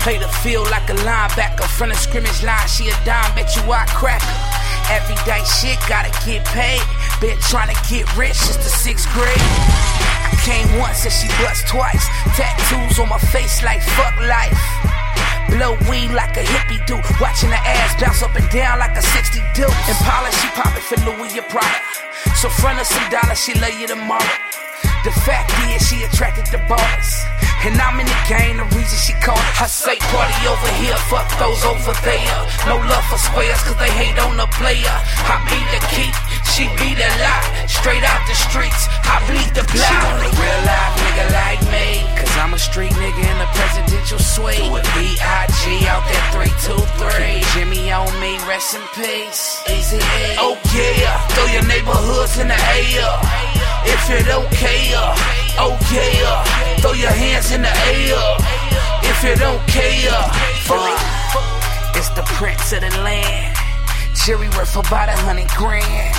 Play the field like a linebacker. Front of scrimmage line, she a dime, bet you I crack her. Everyday shit, gotta get paid. Been trying to get rich since the sixth grade. Came once and she bust twice. Tattoos on my face like fuck life. Blow weed like a hippie do. Watching the ass bounce up and down like a 60 deuce. Impala, she poppin' for Louis Prada. So front her some dollars, she lay you tomorrow. The fact is, she attracted the ballers. And I'm in the game, the reason she called it. I say party over here, fuck those over there. No love for squares, cause they hate on the player. I be the key, she be the lie. Straight out the streets, I bleed the block. She want a real life nigga like me. Cause I'm a street nigga in a presidential suite. With B.I.G. out there 323. Jimmy on me, rest in peace. Eazy-E. Oh yeah, neighborhoods in the air. If you don't care, okay, throw your hands in the air. If don't care, uh, it's the prince of the land. Jury worth about a hundred grand.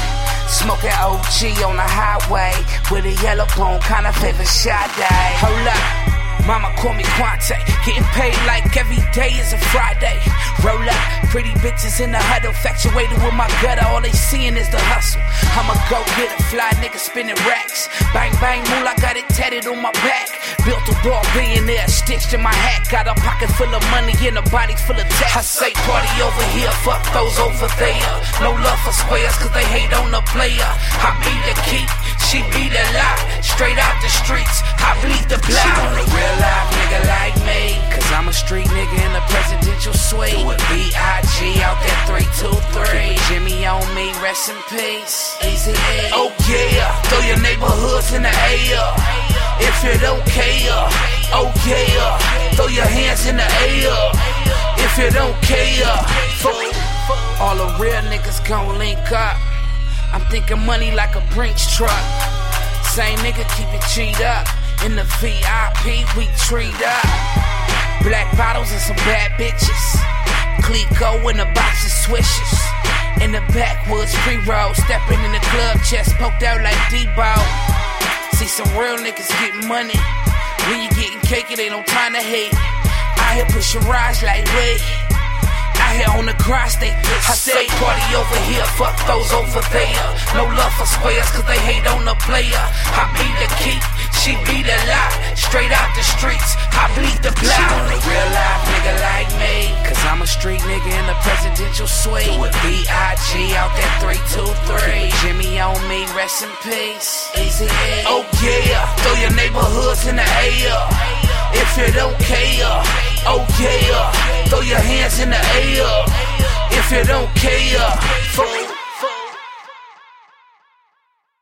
Smoking OG on the highway with a yellow bone, kinda favor Sade. Hold up. Mama call me Quante, getting paid like every day is a Friday. Roll up, pretty bitches in the huddle, infatuated with my gutter. All they seeing is the hustle. I'ma go get a fly nigga spinning racks. Bang bang, moolah got it tatted on my back. Built a bar billionaire, stitched in my hat. Got a pocket full of money and a body full of tats. I say party over here, fuck those over there. No love for squares, cause they hate on the player. I be the key, she be the lie. Straight out the streets, I bleed the block. She want a real life nigga like me. Cause I'm a street nigga in a presidential suite. With B.I.G. out there 323. Jimmy on me, rest in peace. Eazy-E. Oh yeah, throw your neighborhoods in the air. If you don't care, oh yeah, throw your hands in the air. If you don't care, fuck. All the real niggas gon' link up. I'm thinking money like a Brinks truck. Same nigga keep it cheat up. In the VIP, we treat up. Black bottles and some bad bitches. Clico in a box of swishes. In the backwoods, pre roll. Stepping in the club, chest poked out like Debo. See some real niggas getting money. When you getting cake, it ain't no time to hate. I here pushing rides like wait. Out here on the grind, stay I say party over here, fuck those over there. No love for squares, cause they hate on the player. I be the key, she be the lie. Straight out the streets, I bleed the block. She want a real life nigga like me. Cause I'm a street nigga in a presidential suite. With B.I.G. out there 323. Jimmy on me, rest in peace. Eazy-E. Oh yeah, throw your neighborhoods in the air. If you don't care, Oh yeah, throw your hands in the air if you don't care. Fuck